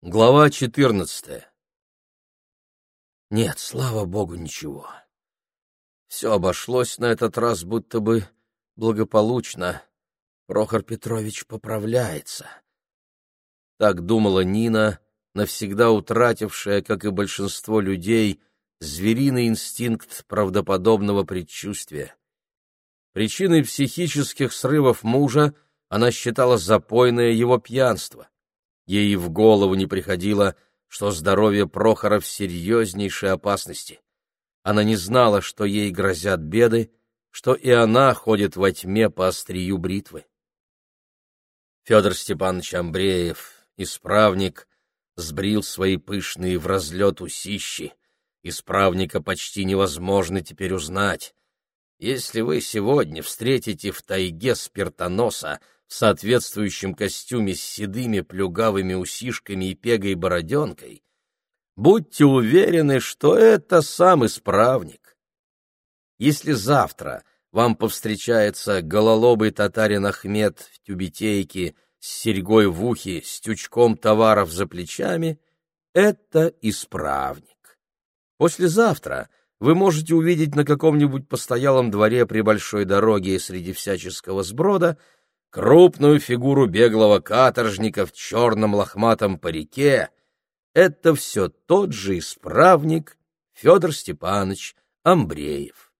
Глава четырнадцатая. Нет, слава богу, ничего. Все обошлось на этот раз будто бы благополучно. Прохор Петрович поправляется. Так думала Нина, навсегда утратившая, как и большинство людей, звериный инстинкт правдоподобного предчувствия. Причиной психических срывов мужа она считала запойное его пьянство. Ей в голову не приходило, что здоровье Прохора в серьезнейшей опасности. Она не знала, что ей грозят беды, что и она ходит во тьме по острию бритвы. Федор Степанович Амбреев, исправник, сбрил свои пышные в разлет усищи. Исправника почти невозможно теперь узнать. Если вы сегодня встретите в тайге спиртоноса, в соответствующем костюме с седыми плюгавыми усишками и пегой-бороденкой, будьте уверены, что это сам исправник. Если завтра вам повстречается гололобый татарин Ахмед в тюбетейке с серьгой в ухе, с тючком товаров за плечами, это исправник. Послезавтра вы можете увидеть на каком-нибудь постоялом дворе при большой дороге среди всяческого сброда — крупную фигуру беглого каторжника в черном лохматом парике — это все тот же исправник Федор Степанович Амбреев.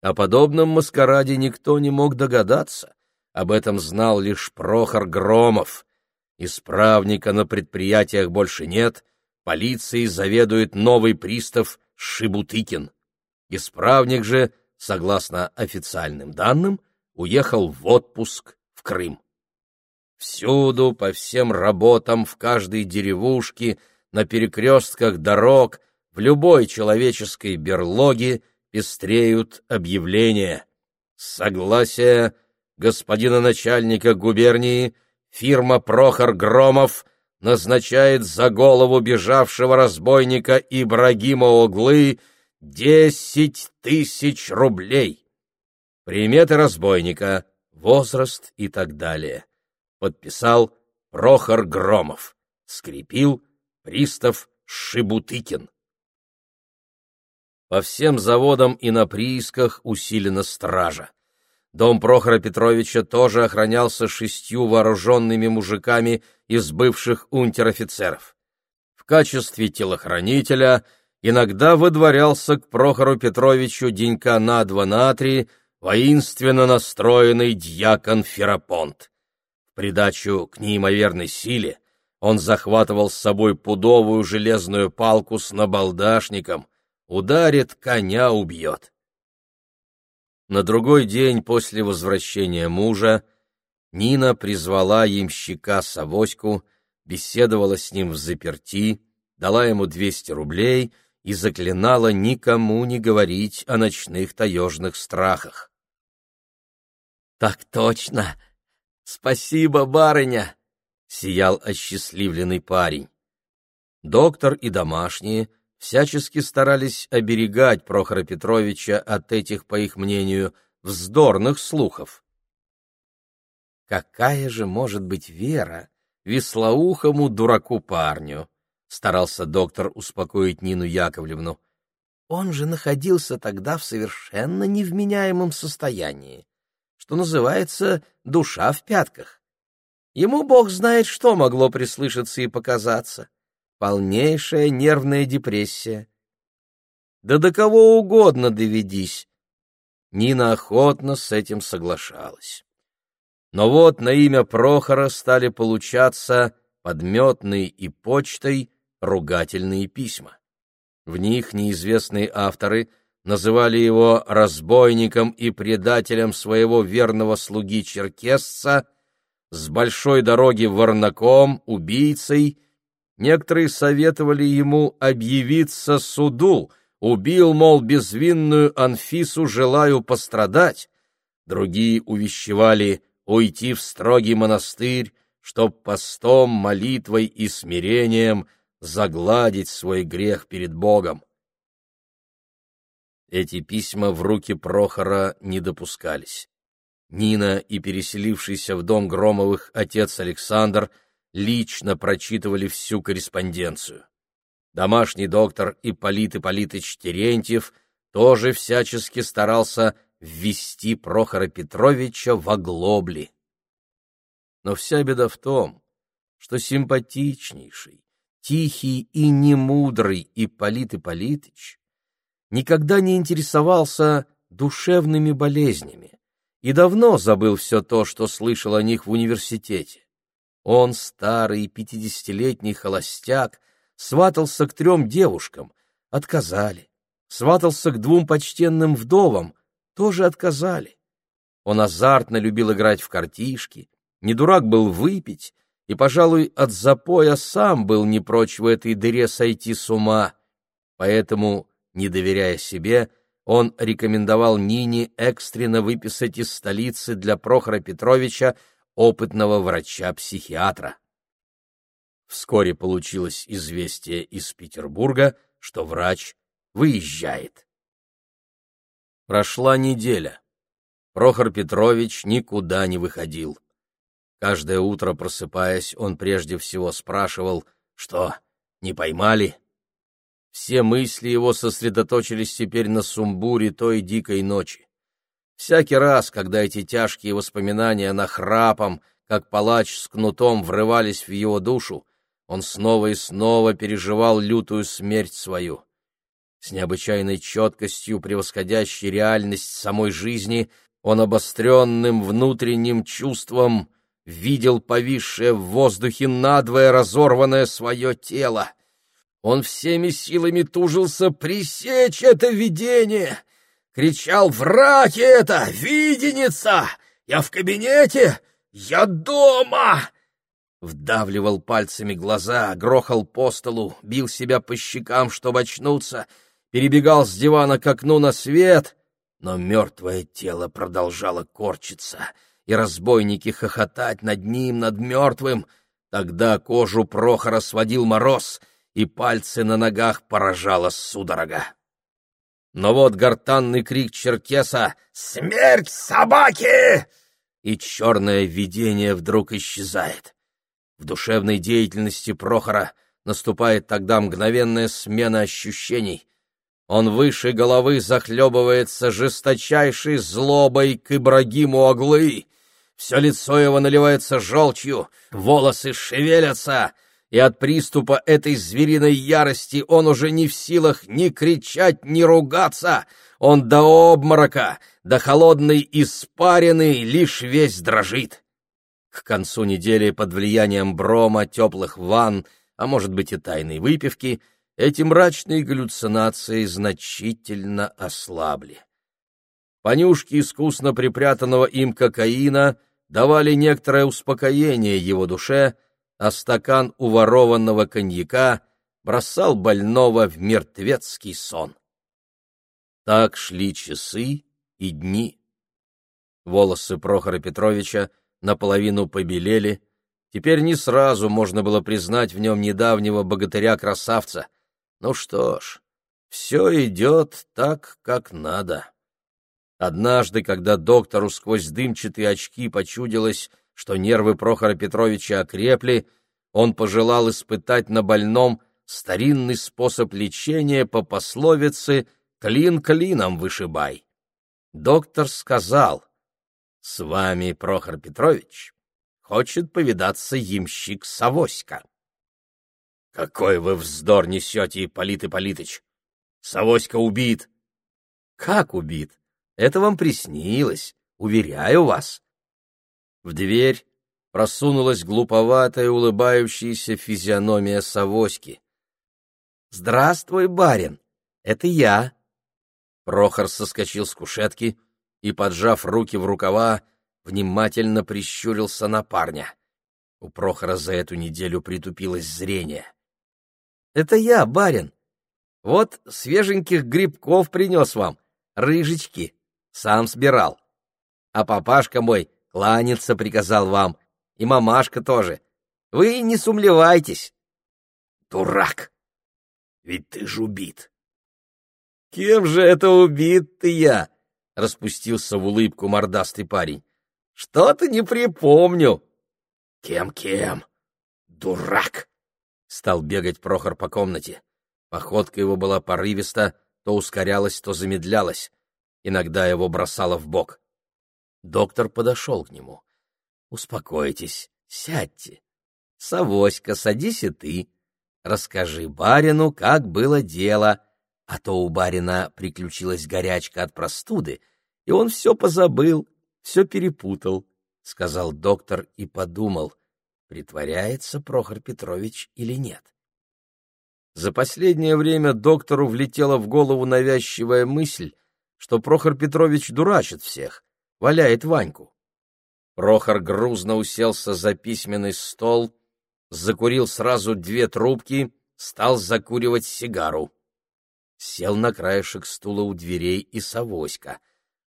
О подобном маскараде никто не мог догадаться, об этом знал лишь Прохор Громов. Исправника на предприятиях больше нет, полицией заведует новый пристав Шибутыкин. Исправник же, согласно официальным данным, — уехал в отпуск в Крым. Всюду, по всем работам, в каждой деревушке, на перекрестках дорог, в любой человеческой берлоге пестреют объявления. Согласие господина начальника губернии фирма Прохор Громов назначает за голову бежавшего разбойника Ибрагима Оглы десять тысяч рублей приметы разбойника, возраст и так далее. Подписал Прохор Громов, скрепил пристав Шибутыкин. По всем заводам и на приисках усилена стража. Дом Прохора Петровича тоже охранялся шестью вооруженными мужиками из бывших унтер-офицеров. В качестве телохранителя иногда выдворялся к Прохору Петровичу денька на два на три воинственно настроенный дьякон Ферапонт. В придачу к неимоверной силе он захватывал с собой пудовую железную палку с набалдашником, ударит, коня убьет. На другой день после возвращения мужа Нина призвала ямщика Савоську, беседовала с ним в заперти, дала ему двести рублей и заклинала никому не говорить о ночных таежных страхах. Так точно. Спасибо, барыня, сиял осчастливленный парень. Доктор и домашние всячески старались оберегать Прохора Петровича от этих, по их мнению, вздорных слухов. Какая же может быть вера веслоухому дураку парню? старался доктор успокоить Нину Яковлевну. Он же находился тогда в совершенно невменяемом состоянии что называется, душа в пятках. Ему бог знает, что могло прислышаться и показаться. Полнейшая нервная депрессия. Да до кого угодно доведись. Нина охотно с этим соглашалась. Но вот на имя Прохора стали получаться подметной и почтой ругательные письма. В них неизвестные авторы — называли его разбойником и предателем своего верного слуги-черкесца, с большой дороги ворнаком, убийцей. Некоторые советовали ему объявиться суду, убил, мол, безвинную Анфису, желаю пострадать. Другие увещевали уйти в строгий монастырь, чтоб постом, молитвой и смирением загладить свой грех перед Богом. Эти письма в руки Прохора не допускались. Нина и переселившийся в дом Громовых отец Александр лично прочитывали всю корреспонденцию. Домашний доктор Ипполит Ипполитыч Терентьев тоже всячески старался ввести Прохора Петровича в оглобли. Но вся беда в том, что симпатичнейший, тихий и немудрый Ипполит Ипполитыч никогда не интересовался душевными болезнями и давно забыл все то, что слышал о них в университете. Он, старый пятидесятилетний холостяк, сватался к трем девушкам, отказали. Сватался к двум почтенным вдовам, тоже отказали. Он азартно любил играть в картишки, не дурак был выпить, и, пожалуй, от запоя сам был не прочь в этой дыре сойти с ума. Поэтому, не доверяя себе, он рекомендовал Нине экстренно выписать из столицы для Прохора Петровича опытного врача-психиатра. Вскоре получилось известие из Петербурга, что врач выезжает. Прошла неделя. Прохор Петрович никуда не выходил. Каждое утро, просыпаясь, он прежде всего спрашивал, что, не поймали? Все мысли его сосредоточились теперь на сумбуре той дикой ночи. Всякий раз, когда эти тяжкие воспоминания нахрапом, как палач с кнутом, врывались в его душу, он снова и снова переживал лютую смерть свою. С необычайной четкостью, превосходящей реальность самой жизни, он обостренным внутренним чувством видел повисшее в воздухе надвое разорванное свое тело. Он всеми силами тужился пресечь это видение — Кричал «Враг это! Виденица! Я в кабинете! Я дома!» Вдавливал пальцами глаза, грохал по столу, бил себя по щекам, чтобы очнуться, перебегал с дивана к окну на свет, но мертвое тело продолжало корчиться, и разбойники хохотать над ним, над мертвым. Тогда кожу Прохора сводил мороз, и пальцы на ногах поражала судорога. Но вот гортанный крик черкеса «Смерть собаки!» и черное видение вдруг исчезает. В душевной деятельности Прохора наступает тогда мгновенная смена ощущений. Он выше головы захлебывается жесточайшей злобой к Ибрагиму Оглы. Все лицо его наливается желчью, волосы шевелятся, и от приступа этой звериной ярости он уже не в силах ни кричать, ни ругаться. Он до обморока, до холодной испарины лишь весь дрожит. К концу недели под влиянием брома, теплых ванн, а может быть и тайной выпивки, эти мрачные галлюцинации значительно ослабли. Понюшки искусно припрятанного им кокаина давали некоторое успокоение его душе, а стакан уворованного коньяка бросал больного в мертвецкий сон. Так шли часы и дни. Волосы Прохора Петровича наполовину побелели, теперь не сразу можно было признать в нем недавнего богатыря-красавца. Ну что ж, все идет так, как надо. Однажды, когда доктору сквозь дымчатые очки почудилось, что нервы Прохора Петровича окрепли, он пожелал испытать на больном старинный способ лечения по пословице «клин клином вышибай». Доктор сказал, «С вами, Прохор Петрович, хочет повидаться ямщик Савоська». «Какой вы вздор несете, Ипполит Ипполитыч! Савоська убит!» «Как убит? Это вам приснилось, уверяю вас. В дверь просунулась глуповатая улыбающаяся физиономия Савоськи. «Здравствуй, барин! Это я!» Прохор соскочил с кушетки и, поджав руки в рукава, внимательно прищурился на парня. У Прохора за эту неделю притупилось зрение. «Это я, барин! Вот свеженьких грибков принес вам, рыжечки, сам собирал. А папашка мой Кланяться приказал вам. И мамашка тоже. Вы не сумлевайтесь. Дурак! Ведь ты ж убит. Кем же это убит ты я? Распустился в улыбку мордастый парень. Что-то не припомню. Кем-кем? Дурак! Стал бегать Прохор по комнате. Походка его была порывиста, то ускорялась, то замедлялась. Иногда его бросало в бок. Доктор подошел к нему. «Успокойтесь, сядьте. Савоська, садись и ты. Расскажи барину, как было дело, а то у барина приключилась горячка от простуды, и он все позабыл, все перепутал», — сказал доктор и подумал, притворяется Прохор Петрович или нет. За последнее время доктору влетела в голову навязчивая мысль, что Прохор Петрович дурачит всех, валяет Ваньку. Прохор грузно уселся за письменный стол, закурил сразу две трубки, стал закуривать сигару. Сел на краешек стула у дверей и Савоська.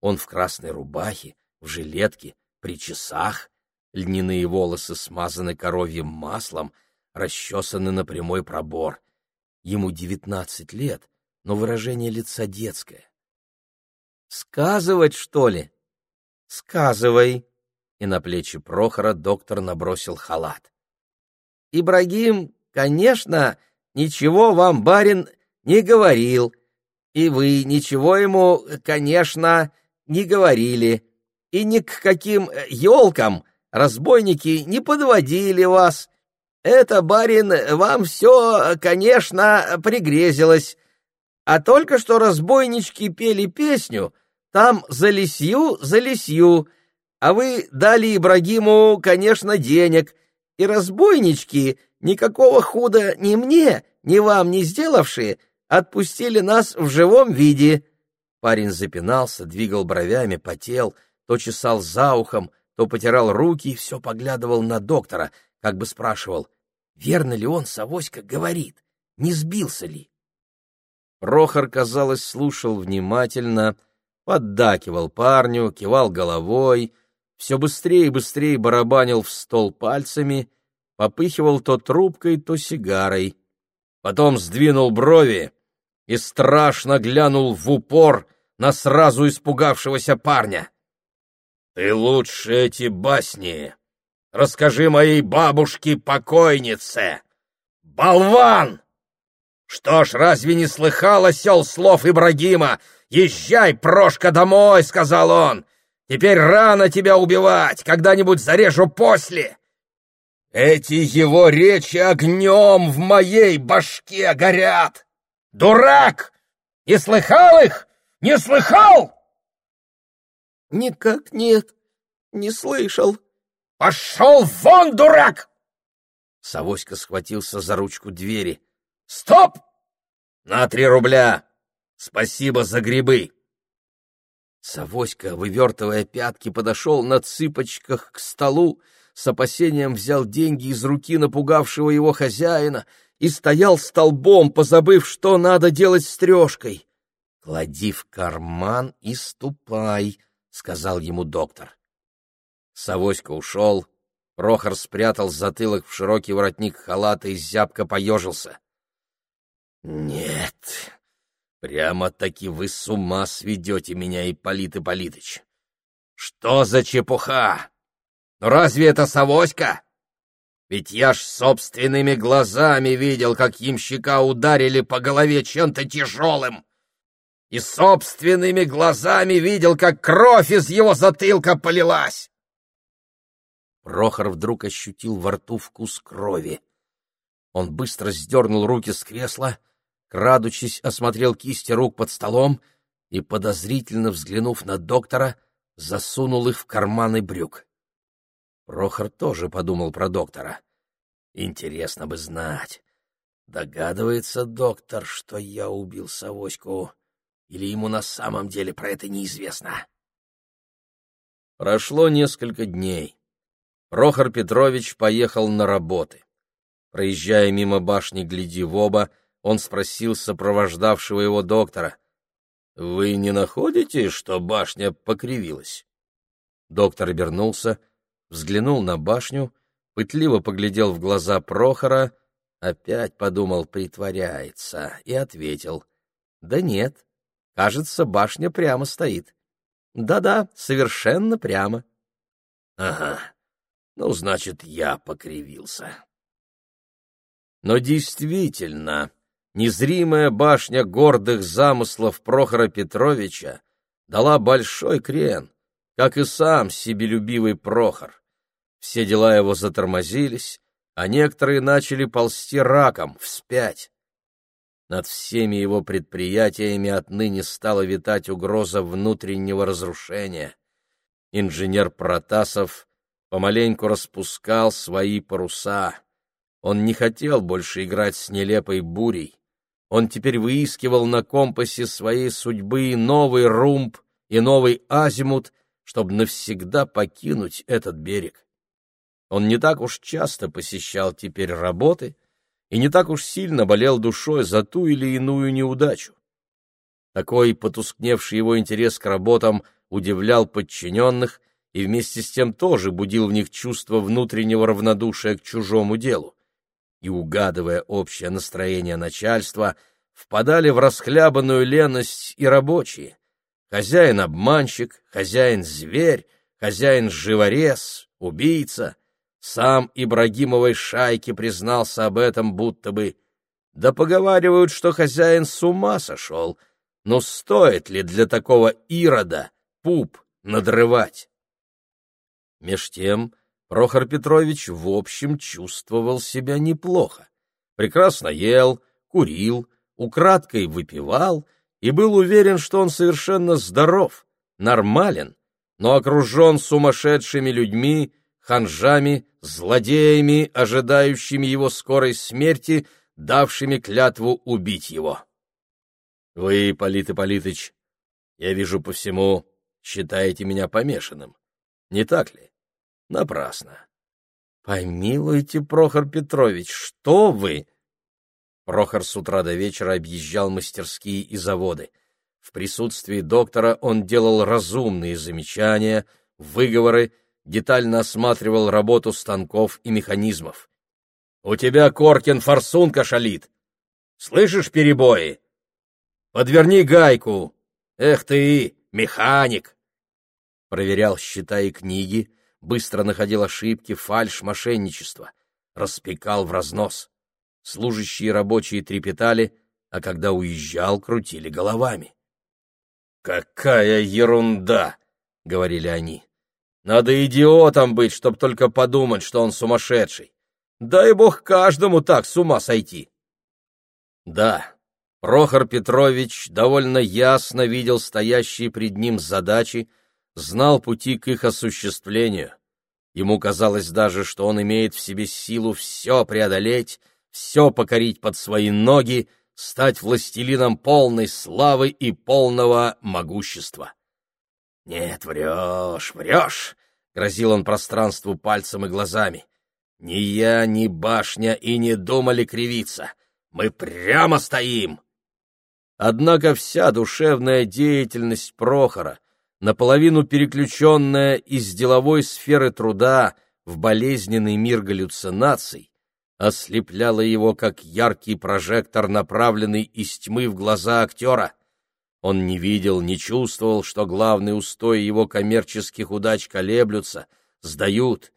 Он в красной рубахе, в жилетке, при часах, льняные волосы смазаны коровьим маслом, расчесаны на прямой пробор. Ему девятнадцать лет, но выражение лица детское. «Сказывать, что ли?» «Сказывай!» И на плечи Прохора доктор набросил халат. «Ибрагим, конечно, ничего вам, барин, не говорил, и вы ничего ему, конечно, не говорили, и ни к каким елкам разбойники не подводили вас, это, барин, вам все, конечно, пригрезилось. А только что разбойнички пели песню, там за лисью, за лисью, а вы дали Ибрагиму, конечно, денег, и разбойнички, никакого худа ни мне, ни вам не сделавшие, отпустили нас в живом виде. Парень запинался, двигал бровями, потел, то чесал за ухом, то потирал руки и все поглядывал на доктора, как бы спрашивал, Верно ли он, Савоська, говорит? Не сбился ли? Прохор, казалось, слушал внимательно, поддакивал парню, кивал головой, все быстрее и быстрее барабанил в стол пальцами, попыхивал то трубкой, то сигарой. Потом сдвинул брови и страшно глянул в упор на сразу испугавшегося парня. — Ты лучше эти басни Расскажи моей бабушке-покойнице! Болван! Что ж, разве не слыхал осел слов Ибрагима? Езжай, Прошка, домой, — сказал он. Теперь рано тебя убивать, когда-нибудь зарежу после. Эти его речи огнем в моей башке горят. Дурак! Не слыхал их? Не слыхал? Никак нет, не слышал, «Пошел вон, дурак!» Савоська схватился за ручку двери. «Стоп! На три рубля! Спасибо за грибы!» Савоська, вывертывая пятки, подошел на цыпочках к столу, с опасением взял деньги из руки напугавшего его хозяина и стоял столбом, позабыв, что надо делать с трешкой. «Клади в карман и ступай», — сказал ему доктор. Савоська ушел. Прохор спрятал затылок в широкий воротник халата и зябко поежился. «Нет, прямо-таки вы с ума сведете меня, Ипполит Ипполитыч! Что за чепуха? Ну разве это Савоська? Ведь я ж собственными глазами видел, как ямщика ударили по голове чем-то тяжелым, и собственными глазами видел, как кровь из его затылка полилась!» Прохор вдруг ощутил во рту вкус крови. Он быстро сдернул руки с кресла, крадучись, осмотрел кисти рук под столом и, подозрительно взглянув на доктора, засунул их в карманы брюк. Прохор тоже подумал про доктора. Интересно бы знать, догадывается доктор, что я убил Савоську, или ему на самом деле про это неизвестно? Прошло несколько дней. Прохор Петрович поехал на работы. Проезжая мимо башни «Гляди в оба», он спросил сопровождавшего его доктора. «Вы не находите, что башня покривилась?» Доктор обернулся, взглянул на башню, пытливо поглядел в глаза Прохора, опять подумал, притворяется, и ответил. «Да нет, кажется, башня прямо стоит. Да-да, совершенно прямо». «Ага, ну, значит, я покривился. Но действительно, незримая башня гордых замыслов Прохора Петровича дала большой крен, как и сам себелюбивый Прохор. Все дела его затормозились, а некоторые начали ползти раком, вспять. Над всеми его предприятиями отныне стала витать угроза внутреннего разрушения. Инженер Протасов помаленьку распускал свои паруса. Он не хотел больше играть с нелепой бурей. Он теперь выискивал на компасе своей судьбы новый румб и новый азимут, чтобы навсегда покинуть этот берег. Он не так уж часто посещал теперь работы и не так уж сильно болел душой за ту или иную неудачу. Такой потускневший его интерес к работам удивлял подчиненных и вместе с тем тоже будил в них чувство внутреннего равнодушия к чужому делу. И, угадывая общее настроение начальства, впадали в расхлябанную леность и рабочие. Хозяин-обманщик, хозяин-зверь, хозяин-живорез, убийца. Сам Ибрагимовой шайке признался об этом будто бы. Да поговаривают, что хозяин с ума сошел. Но стоит ли для такого ирода пуп надрывать? Меж тем Прохор Петрович в общем чувствовал себя неплохо. Прекрасно ел, курил, украдкой выпивал и был уверен, что он совершенно здоров, нормален, но окружен сумасшедшими людьми, ханжами, злодеями, ожидающими его скорой смерти, давшими клятву убить его. Вы, Полит Ипполитыч, я вижу по всему, считаете меня помешанным. Не так ли? Напрасно. Помилуйте, Прохор Петрович, что вы? Прохор с утра до вечера объезжал мастерские и заводы. В присутствии доктора он делал разумные замечания, выговоры, детально осматривал работу станков и механизмов. «У тебя, Коркин, форсунка шалит! Слышишь перебои? Подверни гайку! Эх ты, механик!» Проверял счета и книги, быстро находил ошибки, фальшь, мошенничество, распекал в разнос. Служащие рабочие трепетали, а когда уезжал, крутили головами. «Какая ерунда!» — говорили они. «Надо идиотом быть, чтоб только подумать, что он сумасшедший. Дай бог каждому так с ума сойти!» Да, Прохор Петрович довольно ясно видел стоящие пред ним задачи, знал пути к их осуществлению. Ему казалось даже, что он имеет в себе силу все преодолеть, все покорить под свои ноги, стать властелином полной славы и полного могущества. «Нет, врешь, врешь!» — грозил он пространству пальцем и глазами. «Ни я, ни башня и не думали кривиться. Мы прямо стоим!» Однако вся душевная деятельность Прохора, наполовину переключенная из деловой сферы труда в болезненный мир галлюцинаций, ослепляла его, как яркий прожектор, направленный из тьмы в глаза актера. Он не видел, не чувствовал, что главные устои его коммерческих удач колеблются, сдают.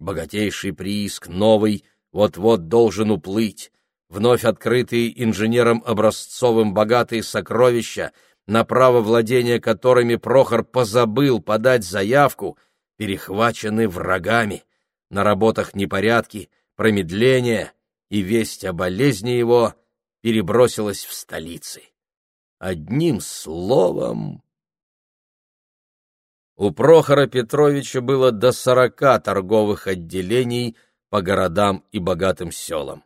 Богатейший прииск, новый, вот-вот должен уплыть. Вновь открытые инженером Образцовым богатые сокровища, на право владения которыми Прохор позабыл подать заявку, перехвачены врагами. На работах непорядки — промедление, и весть о болезни его перебросилась в столицы. Одним словом... У Прохора Петровича было до сорока торговых отделений по городам и богатым селам.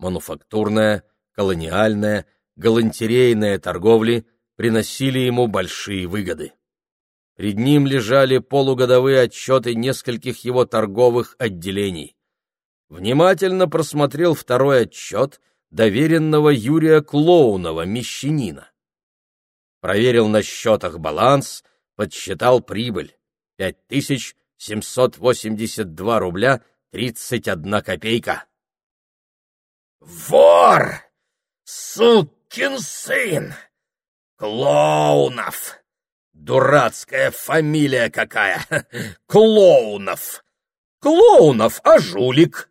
Мануфактурная, колониальная, галантерейная торговли приносили ему большие выгоды. Пред ним лежали полугодовые отчеты нескольких его торговых отделений внимательно просмотрел второй отчет доверенного Юрия Клоунова, мещанина. Проверил на счетах баланс, подсчитал прибыль — 5782 рубля 31 копейка. «Вор! Сукин сын! Клоунов! Дурацкая фамилия какая! Клоунов! Клоунов, а жулик!»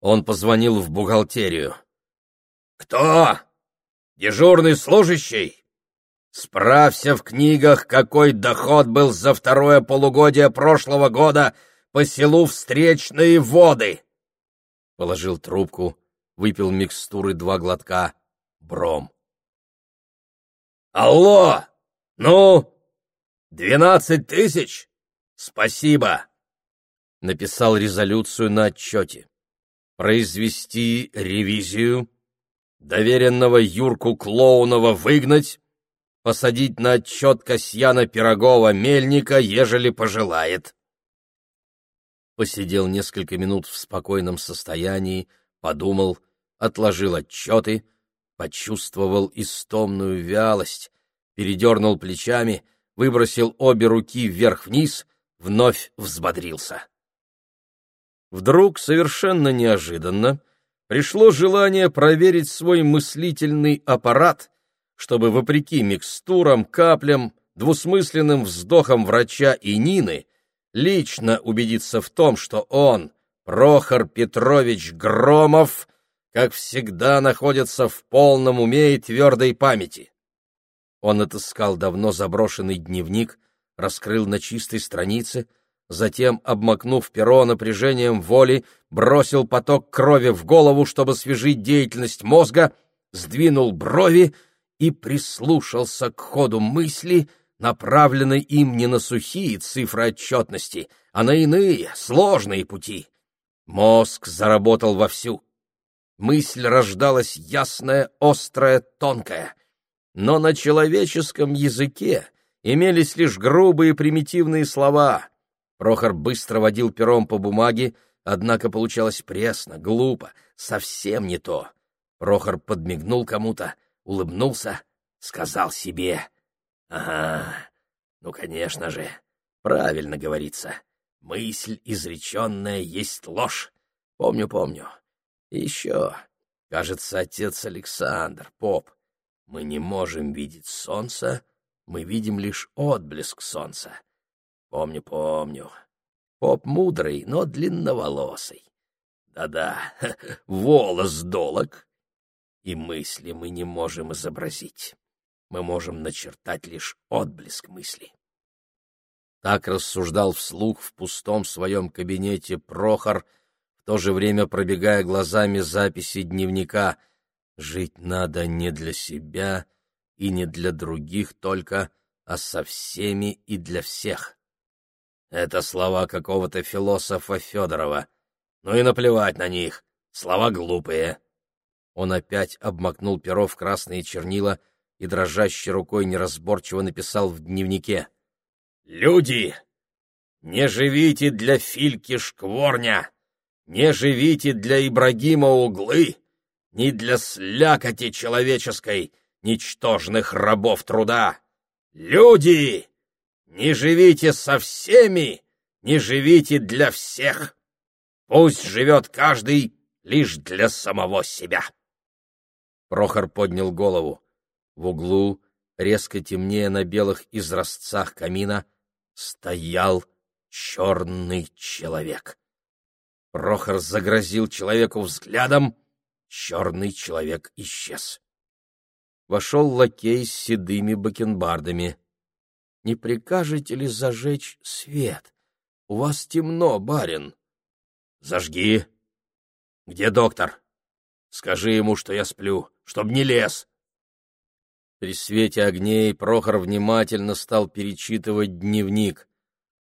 Он позвонил в бухгалтерию. «Кто? Дежурный служащий? Справься в книгах, какой доход был за второе полугодие прошлого года по селу Встречные воды!» Положил трубку, выпил микстуры два глотка. Бром. «Алло! Ну? Двенадцать тысяч? Спасибо!» Написал резолюцию на отчете. Произвести ревизию, доверенного Юрку Клоунова выгнать, посадить на отчет Касьяна Пирогова-Мельника, ежели пожелает. Посидел несколько минут в спокойном состоянии, подумал, отложил отчеты, почувствовал истомную вялость, передернул плечами, выбросил обе руки вверх-вниз, вновь взбодрился. Вдруг, совершенно неожиданно, пришло желание проверить свой мыслительный аппарат, чтобы, вопреки микстурам, каплям, двусмысленным вздохам врача и Нины, лично убедиться в том, что он, Прохор Петрович Громов, как всегда находится в полном уме и твердой памяти. Он отыскал давно заброшенный дневник, раскрыл на чистой странице, затем, обмакнув перо напряжением воли, бросил поток крови в голову, чтобы свежить деятельность мозга, сдвинул брови и прислушался к ходу мысли, направленной им не на сухие цифры отчетности, а на иные, сложные пути. Мозг заработал вовсю. Мысль рождалась ясная, острая, тонкая. Но на человеческом языке имелись лишь грубые примитивные слова. Прохор быстро водил пером по бумаге, однако получалось пресно, глупо, совсем не то. Прохор подмигнул кому-то, улыбнулся, сказал себе. «Ага, ну, конечно же, правильно говорится. Мысль изреченная есть ложь. Помню, помню. Еще, кажется, отец Александр, поп, мы не можем видеть солнце, мы видим лишь отблеск солнца. Помню, помню. Поп мудрый, но длинноволосый. Да-да, волос долог. И мысли мы не можем изобразить. Мы можем начертать лишь отблеск мысли. Так рассуждал вслух в пустом своем кабинете Прохор — то же время пробегая глазами записи дневника. Жить надо не для себя и не для других только, а со всеми и для всех. Это слова какого-то философа Федорова. Ну и наплевать на них, слова глупые. Он опять обмакнул перо в красные чернила и дрожащей рукой неразборчиво написал в дневнике. «Люди, не живите для Фильки Шкворня!» Не живите для Ибрагима углы, ни для слякоти человеческой, ничтожных рабов труда. Люди, не живите со всеми, не живите для всех. Пусть живет каждый лишь для самого себя. Прохор поднял голову. В углу, резко темнее на белых изразцах камина, стоял черный человек. Прохор загрозил человеку взглядом, черный человек исчез. Вошел лакей с седыми бакенбардами. — Не прикажете ли зажечь свет? У вас темно, барин. — Зажги. — Где доктор? Скажи ему, что я сплю, чтоб не лез. При свете огней Прохор внимательно стал перечитывать дневник.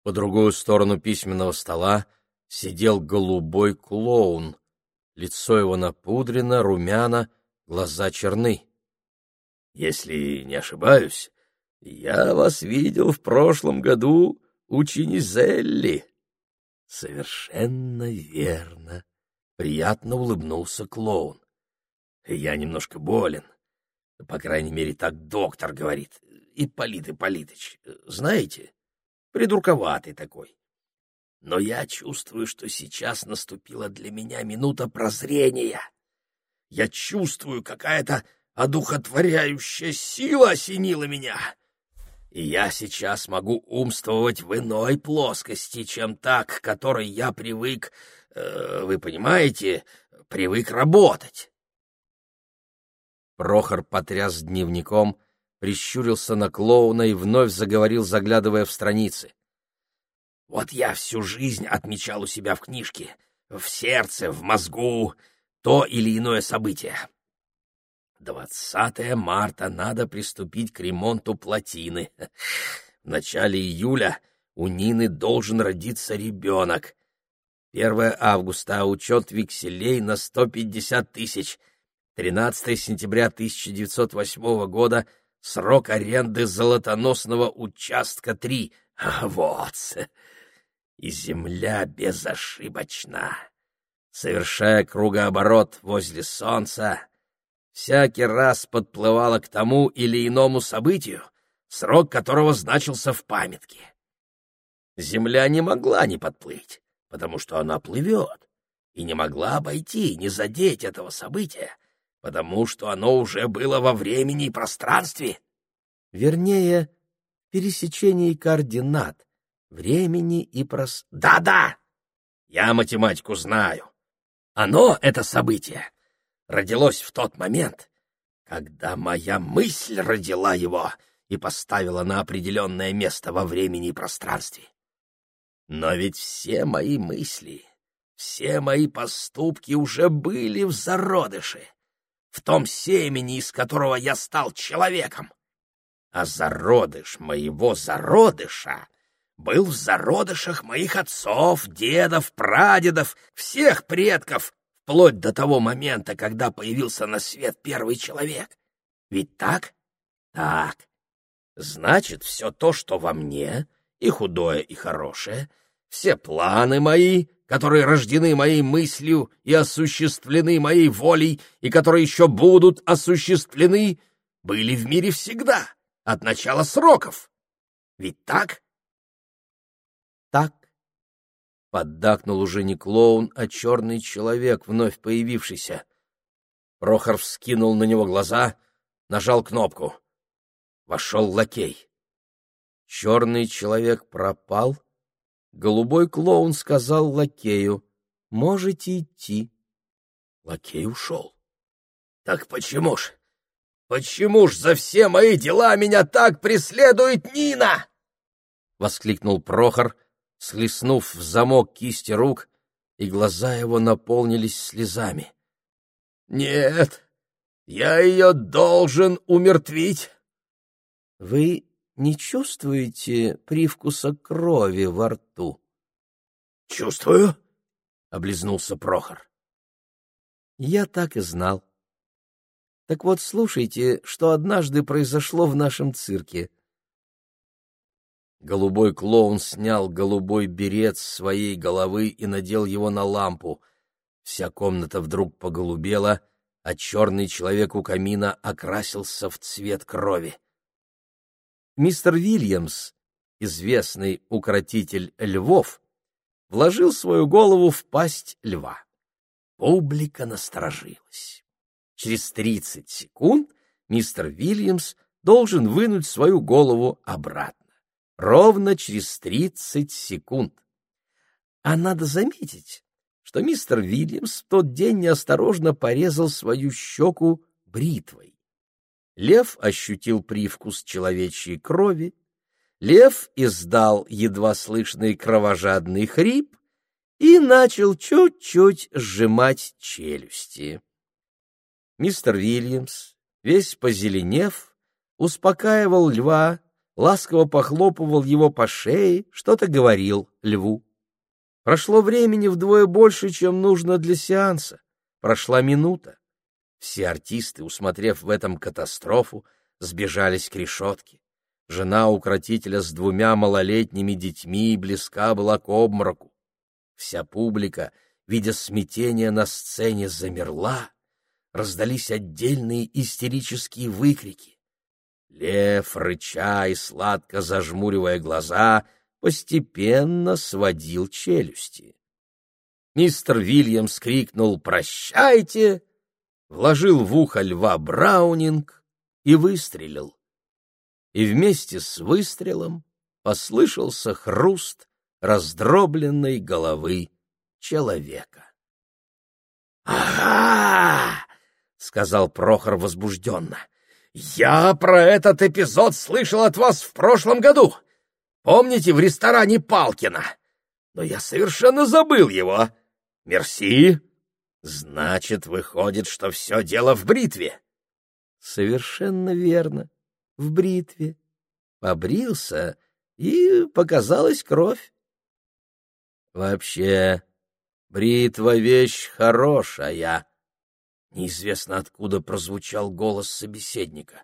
По другую сторону письменного стола сидел голубой клоун. Лицо его напудрено, румяно, глаза черны. — Если не ошибаюсь, я вас видел в прошлом году у Чинизелли. — Совершенно верно. Приятно улыбнулся клоун. — Я немножко болен. По крайней мере, так доктор говорит. Ипполит Ипполитыч, знаете, придурковатый такой но я чувствую, что сейчас наступила для меня минута прозрения. Я чувствую, какая-то одухотворяющая сила осенила меня. И я сейчас могу умствовать в иной плоскости, чем так, к которой я привык э, вы понимаете, привык работать. Прохор потряс дневником, прищурился на клоуна и вновь заговорил, заглядывая в страницы. «Вот я всю жизнь отмечал у себя в книжке, в сердце, в мозгу, то или иное событие. 20 марта надо приступить к ремонту плотины. В начале июля у Нины должен родиться ребенок. 1 августа учет векселей на 150 тысяч. 13 сентября 1908 года срок аренды золотоносного участка 3. Вот. И земля безошибочна. Совершая кругооборот возле солнца, всякий раз подплывала к тому или иному событию, срок которого значился в памятке. Земля не могла не подплыть, потому что она плывет, и не могла обойти, не задеть этого события, потому что оно уже было во времени и пространстве. Вернее, пересечении координат, времени и прос... Да-да! Я математику знаю. Оно, это событие, родилось в тот момент, когда моя мысль родила его и поставила на определенное место во времени и пространстве. Но ведь все мои мысли, все мои поступки уже были в зародыше, в том семени, из которого я стал человеком. А зародыш моего зародыша был в зародышах моих отцов, дедов, прадедов, всех предков, вплоть до того момента, когда появился на свет первый человек. Ведь так? Так. Значит, все то, что во мне, и худое, и хорошее, все планы мои, которые рождены моей мыслью и осуществлены моей волей, и которые еще будут осуществлены, были в мире всегда, от начала сроков. Ведь так? Так. Поддакнул уже не клоун, а черный человек, вновь появившийся. Прохор вскинул на него глаза, нажал кнопку. Вошел лакей. Черный человек пропал. Голубой клоун сказал лакею, «Можете идти». Лакей ушел. «Так почему ж? Почему ж за все мои дела меня так преследует Нина?» — воскликнул Прохор, схлестнув в замок кисти рук, и глаза его наполнились слезами. «Нет, я ее должен умертвить!» «Вы не чувствуете привкуса крови во рту?» «Чувствую», — облизнулся Прохор. «Я так и знал. Так вот, слушайте, что однажды произошло в нашем цирке». Голубой клоун снял голубой берет с своей головы и надел его на лампу. Вся комната вдруг поголубела, а черный человек у камина окрасился в цвет крови. Мистер Вильямс, известный укротитель львов, вложил свою голову в пасть льва. Публика насторожилась. Через тридцать секунд мистер Вильямс должен вынуть свою голову обратно ровно через тридцать секунд. А надо заметить, что мистер Вильямс в тот день неосторожно порезал свою щеку бритвой. Лев ощутил привкус человечьей крови, лев издал едва слышный кровожадный хрип и начал чуть-чуть сжимать челюсти. Мистер Вильямс, весь позеленев, успокаивал льва ласково похлопывал его по шее, что-то говорил льву. Прошло времени вдвое больше, чем нужно для сеанса. Прошла минута. Все артисты, усмотрев в этом катастрофу, сбежались к решетке. Жена укротителя с двумя малолетними детьми близка была к обмороку. Вся публика, видя смятение на сцене, замерла. Раздались отдельные истерические выкрики. Лев, рыча и сладко зажмуривая глаза, постепенно сводил челюсти. Мистер Вильямс крикнул «Прощайте!», вложил в ухо льва Браунинг и выстрелил. И вместе с выстрелом послышался хруст раздробленной головы человека. «Ага!» — сказал Прохор возбужденно. «Я про этот эпизод слышал от вас в прошлом году. Помните, в ресторане Палкина? Но я совершенно забыл его. Мерси. Значит, выходит, что все дело в бритве». «Совершенно верно. В бритве. Побрился, и показалась кровь. Вообще, бритва — вещь хорошая. Неизвестно откуда прозвучал голос собеседника.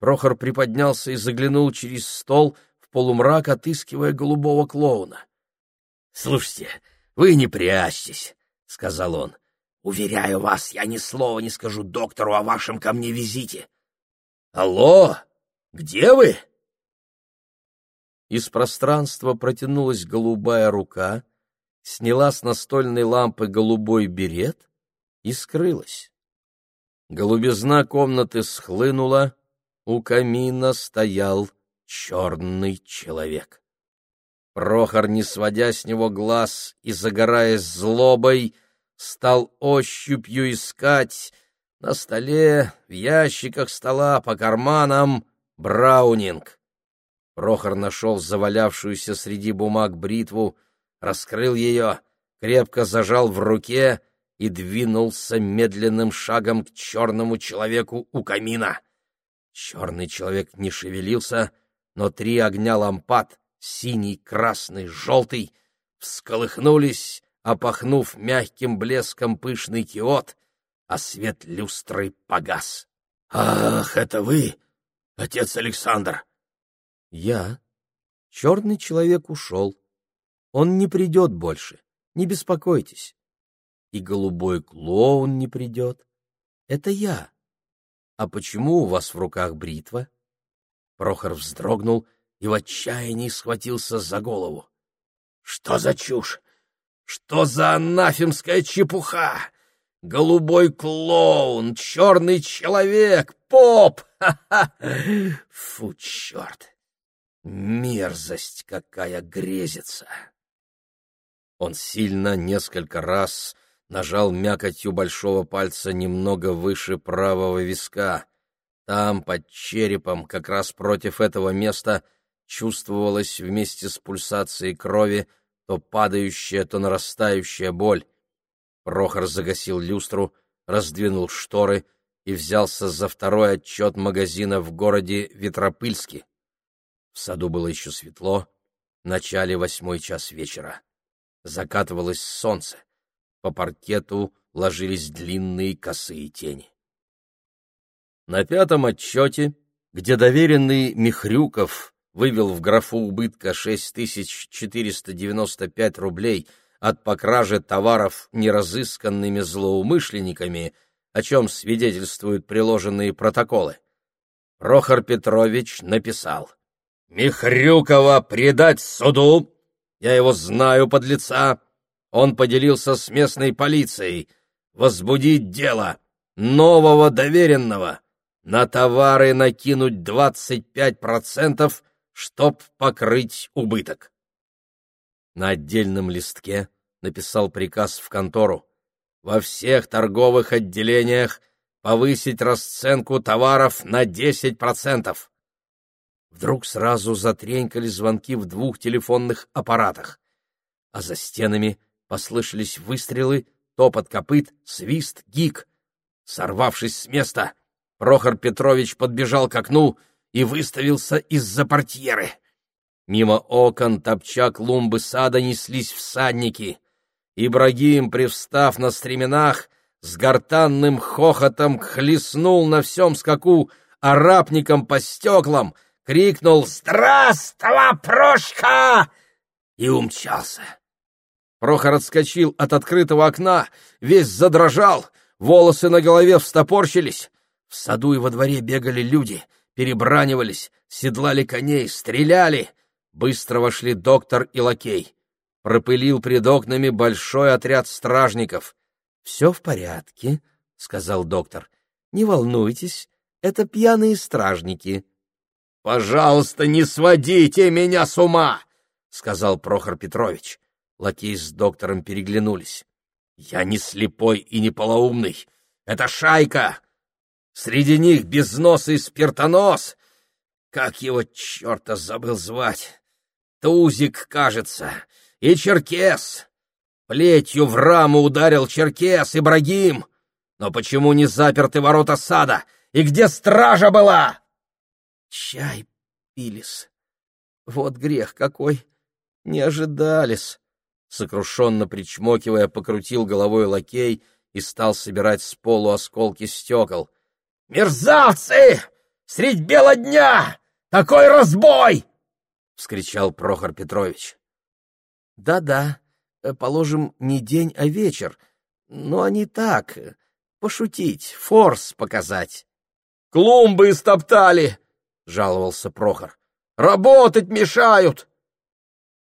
Прохор приподнялся и заглянул через стол в полумрак, отыскивая голубого клоуна. — Слушайте, вы не прячьтесь, — сказал он. — Уверяю вас, я ни слова не скажу доктору о вашем ко мне визите. — Алло, где вы? Из пространства протянулась голубая рука, сняла с настольной лампы голубой берет и скрылась. Голубизна комнаты схлынула, у камина стоял черный человек. Прохор, не сводя с него глаз и загораясь злобой, стал ощупью искать на столе, в ящиках стола, по карманам браунинг. Прохор нашел завалявшуюся среди бумаг бритву, раскрыл ее, крепко зажал в руке и двинулся медленным шагом к черному человеку у камина. Черный человек не шевелился, но три огня лампад — синий, красный, желтый — всколыхнулись, опахнув мягким блеском пышный киот, а свет люстры погас. — Ах, это вы, отец Александр! Я. Черный человек ушел. Он не придет больше, не беспокойтесь. И голубой клоун не придет. Это я. А почему у вас в руках бритва? Прохор вздрогнул и в отчаянии схватился за голову. Что за чушь? Что за анафемская чепуха? Голубой клоун, черный человек, поп! Ха-ха! Фу, черт! Мерзость какая грезится! Он сильно несколько раз нажал мякотью большого пальца немного выше правого виска. Там, под черепом, как раз против этого места, чувствовалась вместе с пульсацией крови то падающая, то нарастающая боль. Прохор загасил люстру, раздвинул шторы и взялся за второй отчет магазина в городе Ветропыльске. В саду было еще светло, в начале восьмой час вечера. Закатывалось солнце, по паркету ложились длинные косые тени. На пятом отчете, где доверенный Михрюков вывел в графу убытка 6495 рублей от покражи товаров неразысканными злоумышленниками, о чем свидетельствуют приложенные протоколы, Прохор Петрович написал Михрюкова предать суду. Я его знаю под лица. Он поделился с местной полицией. Возбудить дело. Нового доверенного. На товары накинуть 25%, чтоб покрыть убыток. На отдельном листке написал приказ в контору. Во всех торговых отделениях повысить расценку товаров на 10%. Вдруг сразу затренькали звонки в двух телефонных аппаратах, а за стенами послышались выстрелы, топот копыт, свист, гик. Сорвавшись с места, Прохор Петрович подбежал к окну и выставился из-за портьеры. Мимо окон, топча клумбы сада, неслись всадники. Ибрагим, привстав на стременах, с гортанным хохотом хлестнул на всем скаку арапником по стеклам — крикнул «Здравствуй, Прошка!» и умчался. Прохор отскочил от открытого окна, весь задрожал, волосы на голове встопорщились. В саду и во дворе бегали люди, перебранивались, седлали коней, стреляли. Быстро вошли доктор и лакей. Пропылил пред окнами большой отряд стражников. — Все в порядке, — сказал доктор. — Не волнуйтесь, это пьяные стражники. Пожалуйста, не сводите меня с ума, сказал Прохор Петрович. Лакей с доктором переглянулись. «Я не слепой и не полоумный. Это шайка! Среди них безносый спиртонос! Как его черта забыл звать? Тузик, кажется, и Черкес! Плетью в раму ударил Черкес, Ибрагим! Но почему не заперты ворота сада? И где стража была?» «Чай пились. Вот грех какой! Не ожидались!» Сокрушенно причмокивая, покрутил головой лакей и стал собирать с полу осколки стекол. «Мерзавцы! Средь бела дня! Такой разбой!» — вскричал Прохор Петрович. «Да-да, э, положим, не день, а вечер. Но они так, э, пошутить, форс показать». «Клумбы истоптали!» — жаловался Прохор. «Работать мешают!»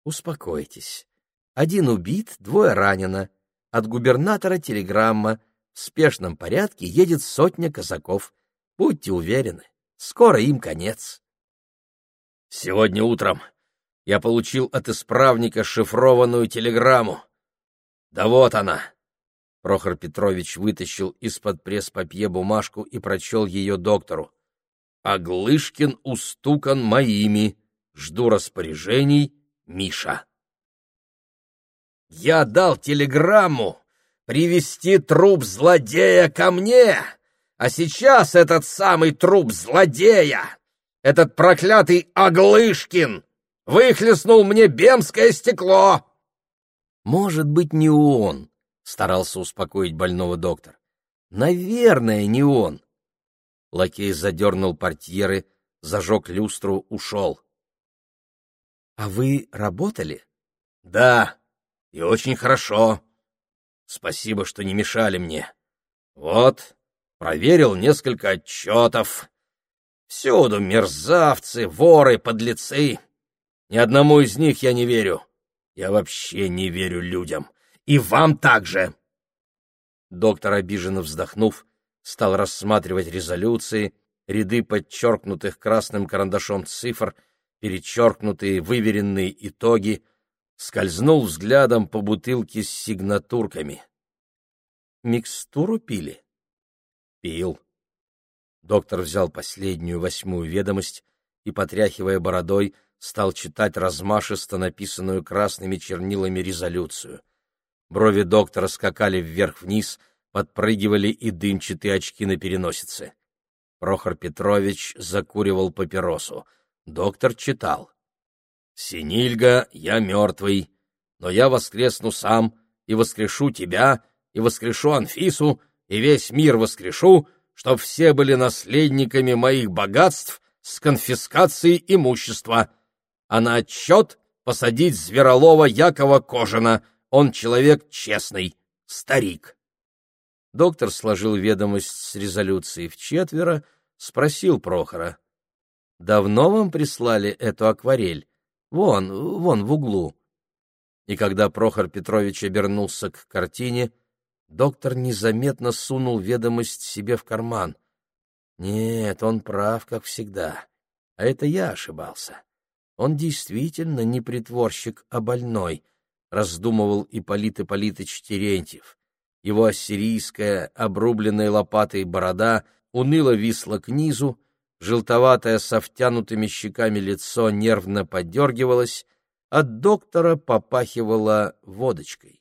«Успокойтесь. Один убит, двое ранено. От губернатора телеграмма. В спешном порядке едет сотня казаков. Будьте уверены, скоро им конец. Сегодня утром я получил от исправника шифрованную телеграмму. Да вот она. Прохор Петрович вытащил из-под пресс-папье бумажку и прочел ее доктору. «Аглышкин устукан моими. Жду распоряжений. Миша». Я дал телеграмму привести труп злодея ко мне, а сейчас этот самый труп злодея, этот проклятый Оглышкин, выхлестнул мне бемское стекло. Может быть, не он, старался успокоить больного доктор. Наверное, не он. Лакей задернул портьеры, зажег люстру, ушел. — А вы работали? — Да, и очень хорошо. Спасибо, что не мешали мне. Вот, проверил несколько отчетов. Всюду мерзавцы, воры, подлецы. Ни одному из них я не верю. Я вообще не верю людям. И вам также. Доктор, обиженно вздохнув, стал рассматривать резолюции, ряды подчеркнутых красным карандашом цифр, перечеркнутые выверенные итоги, скользнул взглядом по бутылке с сигнатурками. «Микстуру пили?» «Пил». Доктор взял последнюю восьмую ведомость и, потряхивая бородой, стал читать размашисто написанную красными чернилами резолюцию. Брови доктора скакали вверх-вниз, подпрыгивали и дымчатые очки на переносице. Прохор Петрович закуривал папиросу. Доктор читал. Синильга, я мертвый, но я воскресну сам, и воскрешу тебя, и воскрешу Анфису, и весь мир воскрешу, чтоб все были наследниками моих богатств с конфискацией имущества. А на отчет посадить Зверолова Якова Кожина, он человек честный, старик. Доктор сложил ведомость с резолюцией в четверо, спросил Прохора. — Давно вам прислали эту акварель? Вон, вон в углу. И когда Прохор Петрович обернулся к картине, доктор незаметно сунул ведомость себе в карман. Нет, он прав, как всегда. А это я ошибался. Он действительно не притворщик, а больной, раздумывал Ипполит Ипполитыч Терентьев. Его ассирийская, обрубленная лопатой борода уныло висла к низу, желтоватое со втянутыми щеками лицо нервно подергивалось, от доктора попахивало водочкой.